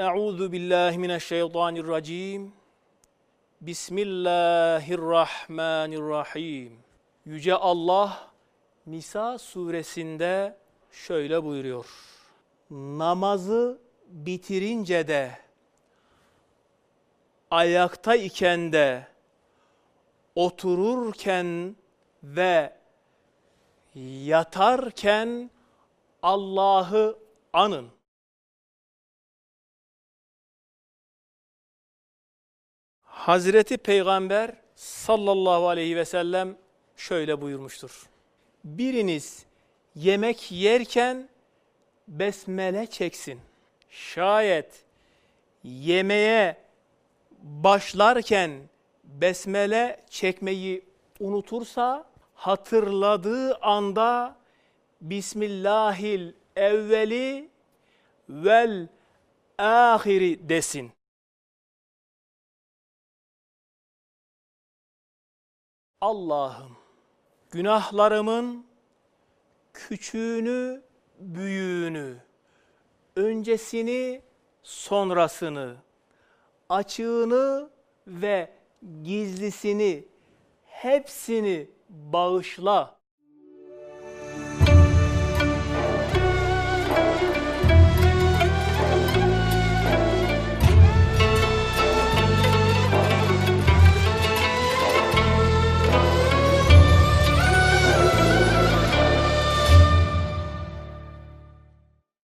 Euzu billahi mineşşeytanirracim. Bismillahirrahmanirrahim. Yüce Allah Nisa suresinde şöyle buyuruyor. Namazı bitirince de ayakta iken de otururken ve yatarken Allah'ı anın. Hazreti Peygamber sallallahu aleyhi ve sellem şöyle buyurmuştur. Biriniz yemek yerken besmele çeksin. Şayet yemeğe başlarken besmele çekmeyi unutursa hatırladığı anda Bismillahil evveli vel ahiri desin. Allah'ım günahlarımın küçüğünü, büyüğünü, öncesini, sonrasını, açığını ve gizlisini hepsini bağışla.